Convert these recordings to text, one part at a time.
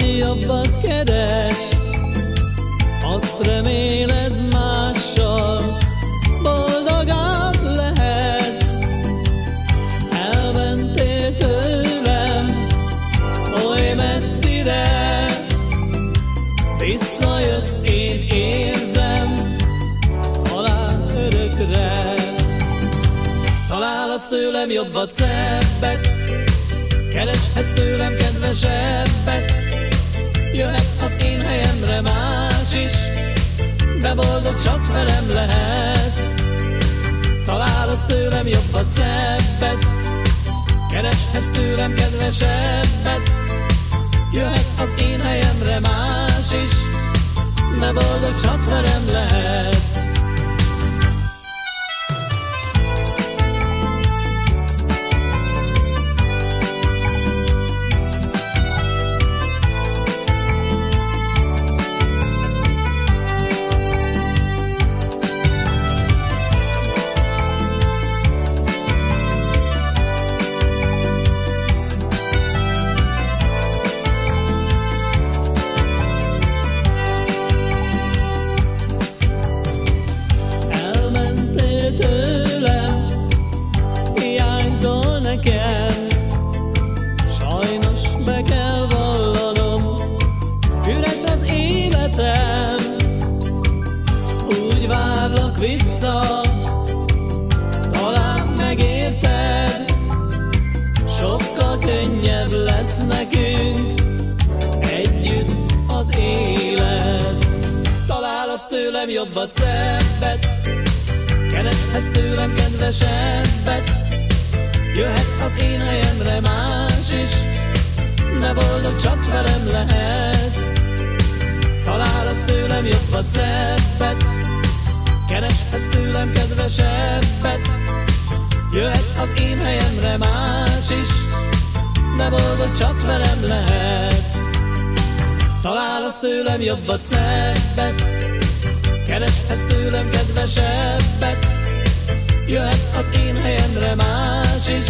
hogy jobbat keres, azt reméled mással, boldogabb lehetsz. Elmentél tőlem, oly messzire, visszajössz, én érzem, talán örökre. Találhatsz tőlem jobbat, szebbet, Kereshetsz tőlem kedvesebbet Jöhet az én helyemre más is. De boldog csak velem lehetsz. Találhatsz tőlem jobbat, szebbet. Kereshetsz tőlem kedvesebbet. Jöhet az én helyemre más is. De boldog csak velem lehetsz vissza, talán megérted, sokkal könnyebb lesz nekünk, együtt az élet. Találhatsz tőlem jobbat, szebbet, kereshetsz tőlem kedvesebbet, Jöhet az én helyemre más is, de boldog csak velem lehetsz. Találhatsz tőlem jobbat, szebbet, kereshetsz tőlem kedvesebbet. Jöhet az én helyemre más is, de boldog csak velem lehetsz. Találhatsz tőlem jobbat, szebbet, kereshetsz tőlem kedvesebbet. Jöhet az én helyemre más is,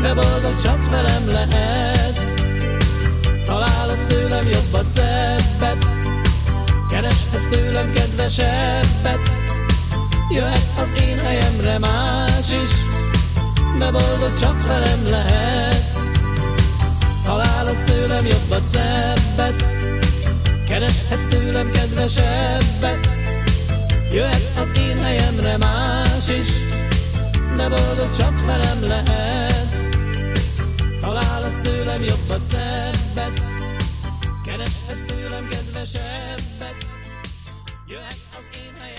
de boldog csak velem lehetsz. Találhatsz tőlem jobbat, szebbet, kereshetsz tőlem kedvesebbet. Jöhet az én helyemre más is, de boldog csak velem lehetsz. Találhatsz tőlem jobbat, szebbet, kereshetsz tőlem kedvesebbet. Jöhet az én helyemre más is, de boldog csak velem lehetsz. Találhatsz tőlem jobbat, szebbet, kereshetsz tőlem kedvesebb. Christmas in her